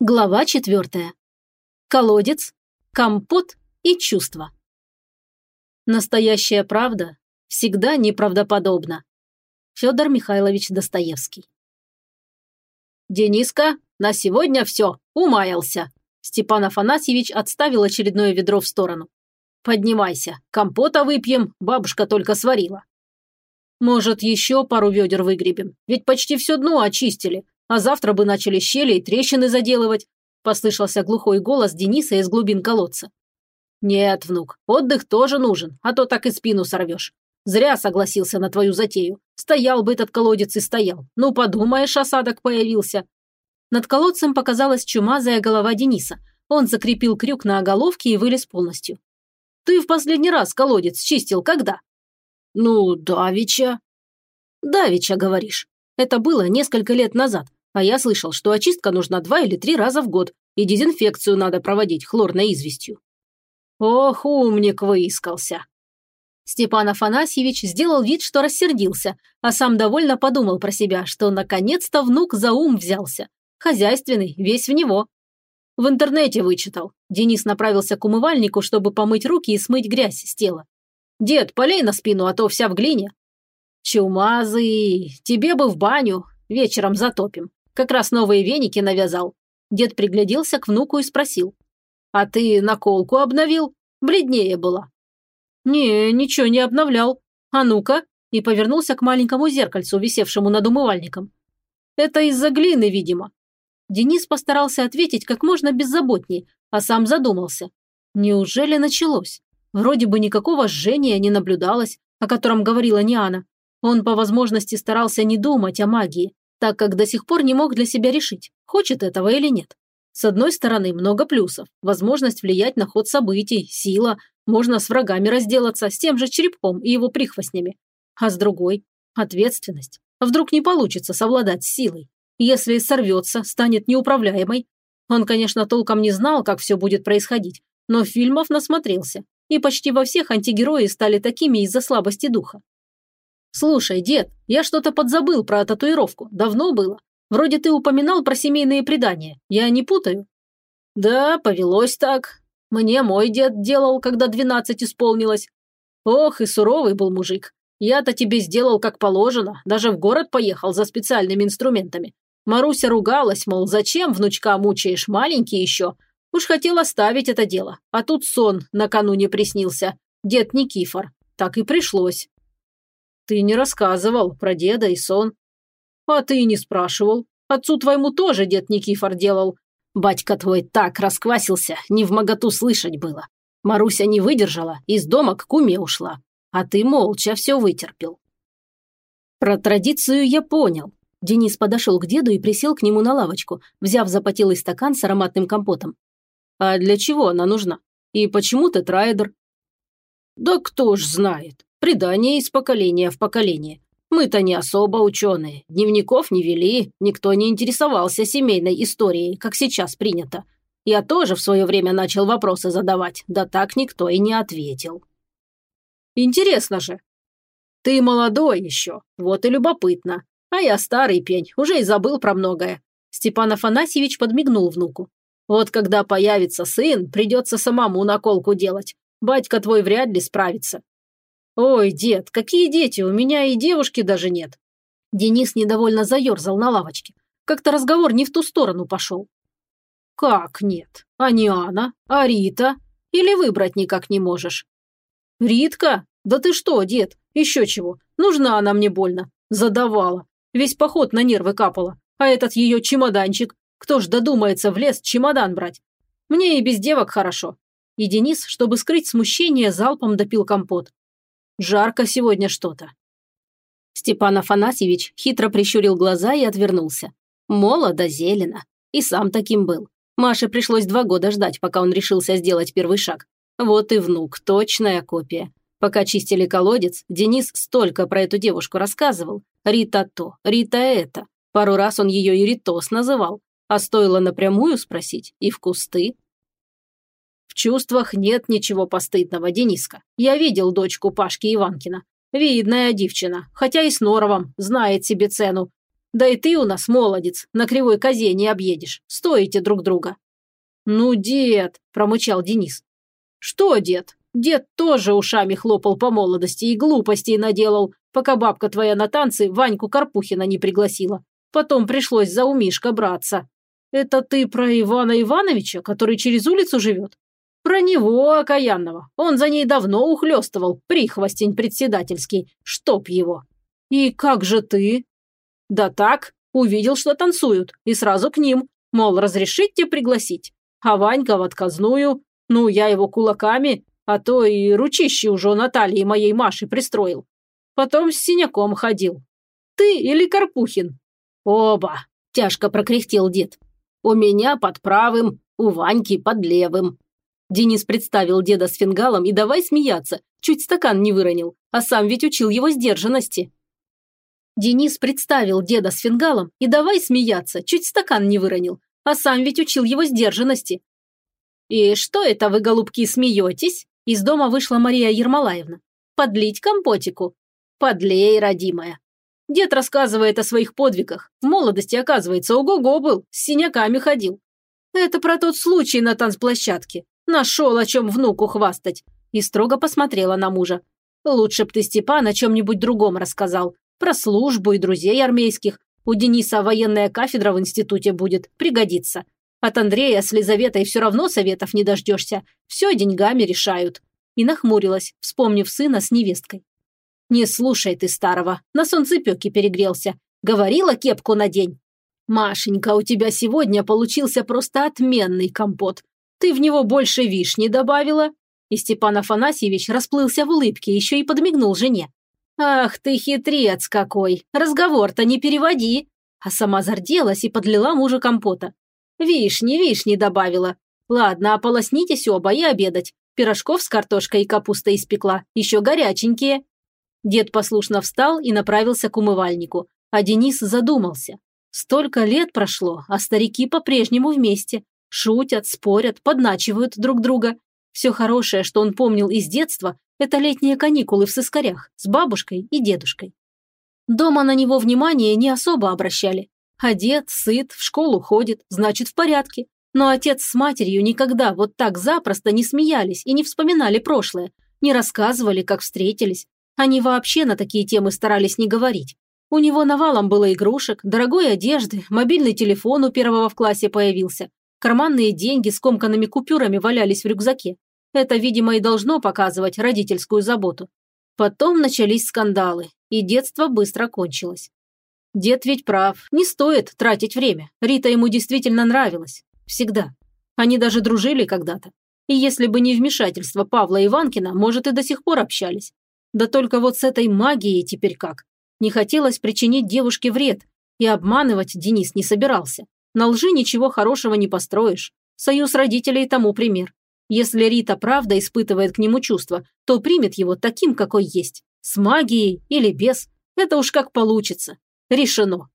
Глава четвертая. Колодец, компот и чувства. Настоящая правда всегда неправдоподобна. Федор Михайлович Достоевский. «Дениска, на сегодня все, умаялся!» Степан Афанасьевич отставил очередное ведро в сторону. «Поднимайся, компота выпьем, бабушка только сварила». «Может, еще пару ведер выгребем, ведь почти все дно очистили, а завтра бы начали щели и трещины заделывать», – послышался глухой голос Дениса из глубин колодца. «Нет, внук, отдых тоже нужен, а то так и спину сорвешь. Зря согласился на твою затею. Стоял бы этот колодец и стоял. Ну, подумаешь, осадок появился». Над колодцем показалась чумазая голова Дениса. Он закрепил крюк на оголовке и вылез полностью. «Ты в последний раз колодец чистил когда?» «Ну, давеча». «Давеча, говоришь. Это было несколько лет назад. А я слышал, что очистка нужна два или три раза в год, и дезинфекцию надо проводить хлорной известью. Ох, умник выискался. Степан Афанасьевич сделал вид, что рассердился, а сам довольно подумал про себя, что наконец-то внук за ум взялся. Хозяйственный, весь в него. В интернете вычитал. Денис направился к умывальнику, чтобы помыть руки и смыть грязь с тела. «Дед, полей на спину, а то вся в глине». «Чумазый, тебе бы в баню, вечером затопим. Как раз новые веники навязал. Дед пригляделся к внуку и спросил. «А ты наколку обновил? Бледнее была». «Не, ничего не обновлял. А ну-ка!» И повернулся к маленькому зеркальцу, висевшему над умывальником. «Это из-за глины, видимо». Денис постарался ответить как можно беззаботней, а сам задумался. Неужели началось? Вроде бы никакого жжения не наблюдалось, о котором говорила Ниана. Он по возможности старался не думать о магии, так как до сих пор не мог для себя решить, хочет этого или нет. С одной стороны, много плюсов, возможность влиять на ход событий, сила, можно с врагами разделаться, с тем же черепком и его прихвостнями. А с другой – ответственность. Вдруг не получится совладать с силой. Если сорвется, станет неуправляемой. Он, конечно, толком не знал, как все будет происходить, но фильмов насмотрелся, и почти во всех антигерои стали такими из-за слабости духа. «Слушай, дед, я что-то подзабыл про татуировку. Давно было. Вроде ты упоминал про семейные предания. Я не путаю?» «Да, повелось так. Мне мой дед делал, когда двенадцать исполнилось. Ох, и суровый был мужик. Я-то тебе сделал как положено, даже в город поехал за специальными инструментами. Маруся ругалась, мол, зачем внучка мучаешь, маленький еще. Уж хотел оставить это дело, а тут сон накануне приснился. Дед Никифор. Так и пришлось. Ты не рассказывал про деда и сон. А ты и не спрашивал. Отцу твоему тоже дед Никифор делал. Батька твой так расквасился, не в моготу слышать было. Маруся не выдержала, из дома к куме ушла. А ты молча все вытерпел. Про традицию я понял. Денис подошел к деду и присел к нему на лавочку, взяв запотелый стакан с ароматным компотом. А для чего она нужна? И почему ты трайдер? Да кто ж знает. Предание из поколения в поколение. Мы-то не особо ученые, дневников не вели, никто не интересовался семейной историей, как сейчас принято. Я тоже в свое время начал вопросы задавать, да так никто и не ответил. Интересно же. Ты молодой еще, вот и любопытно. А я старый пень, уже и забыл про многое. Степан Афанасьевич подмигнул внуку. Вот когда появится сын, придется самому наколку делать. Батька твой вряд ли справится. «Ой, дед, какие дети, у меня и девушки даже нет». Денис недовольно заерзал на лавочке. Как-то разговор не в ту сторону пошел. «Как нет? А не Анна? А Рита? Или выбрать никак не можешь?» «Ритка? Да ты что, дед? Еще чего? Нужна она мне больно. Задавала. Весь поход на нервы капала. А этот ее чемоданчик. Кто ж додумается в лес чемодан брать? Мне и без девок хорошо». И Денис, чтобы скрыть смущение, залпом допил компот. Жарко сегодня что-то». Степан Афанасьевич хитро прищурил глаза и отвернулся. Молодо, зелено. И сам таким был. Маше пришлось два года ждать, пока он решился сделать первый шаг. Вот и внук, точная копия. Пока чистили колодец, Денис столько про эту девушку рассказывал. Рита то, Рита это. Пару раз он ее и Ритос называл. А стоило напрямую спросить, и в кусты. В чувствах нет ничего постыдного, Дениска. Я видел дочку Пашки Иванкина. Видная девчина, хотя и с норовом, знает себе цену. Да и ты у нас молодец, на кривой козе не объедешь, стоите друг друга». «Ну, дед», – промычал Денис. «Что, дед? Дед тоже ушами хлопал по молодости и глупостей наделал, пока бабка твоя на танцы Ваньку Карпухина не пригласила. Потом пришлось за умишка браться. Это ты про Ивана Ивановича, который через улицу живет? Про него, окаянного. Он за ней давно ухлёстывал, прихвостень председательский, чтоб его. И как же ты? Да так, увидел, что танцуют, и сразу к ним, мол, разрешить тебе пригласить. А Ванька в отказную, ну, я его кулаками, а то и ручище уже Натальи моей Маши пристроил. Потом с синяком ходил. Ты или Карпухин? Оба, тяжко прокряхтел дед. У меня под правым, у Ваньки под левым. Денис представил деда с фингалом и давай смеяться, чуть стакан не выронил, а сам ведь учил его сдержанности. Денис представил деда с фингалом и давай смеяться, чуть стакан не выронил, а сам ведь учил его сдержанности. «И что это вы, голубки, смеетесь?» Из дома вышла Мария Ермолаевна. «Подлить компотику?» «Подлей, родимая». Дед рассказывает о своих подвигах. В молодости, оказывается, ого-го был, с синяками ходил. Это про тот случай на танцплощадке. Нашел, о чем внуку хвастать. И строго посмотрела на мужа. Лучше б ты, Степан, о чем-нибудь другом рассказал. Про службу и друзей армейских. У Дениса военная кафедра в институте будет. Пригодится. От Андрея с Лизаветой все равно советов не дождешься. Все деньгами решают. И нахмурилась, вспомнив сына с невесткой. Не слушай ты старого, на солнцепеке перегрелся. Говорила кепку надень. Машенька, у тебя сегодня получился просто отменный компот. Ты в него больше вишни добавила? И Степан Афанасьевич расплылся в улыбке, еще и подмигнул жене. «Ах ты хитрец какой! Разговор-то не переводи!» А сама зарделась и подлила мужу компота. Вишни, вишни добавила. Ладно, ополоснитесь оба и обедать. Пирожков с картошкой и капустой испекла, еще горяченькие. Дед послушно встал и направился к умывальнику, а Денис задумался. Столько лет прошло, а старики по-прежнему вместе. Шутят, спорят, подначивают друг друга. Все хорошее, что он помнил из детства, это летние каникулы в сыскарях с бабушкой и дедушкой. Дома на него внимание не особо обращали. Одет, сыт, в школу ходит, значит в порядке. Но отец с матерью никогда вот так запросто не смеялись и не вспоминали прошлое, не рассказывали, как встретились. Они вообще на такие темы старались не говорить. У него навалом было игрушек, дорогой одежды, мобильный телефон у первого в классе появился. Карманные деньги с комканными купюрами валялись в рюкзаке. Это, видимо, и должно показывать родительскую заботу. Потом начались скандалы, и детство быстро кончилось. Дед ведь прав, не стоит тратить время. Рита ему действительно нравилась. Всегда. Они даже дружили когда-то. И если бы не вмешательство Павла Иванкина, может, и до сих пор общались. Да только вот с этой магией теперь как. Не хотелось причинить девушке вред, и обманывать Денис не собирался. На лжи ничего хорошего не построишь. Союз родителей тому пример. Если Рита правда испытывает к нему чувства, то примет его таким, какой есть. С магией или без. Это уж как получится. Решено.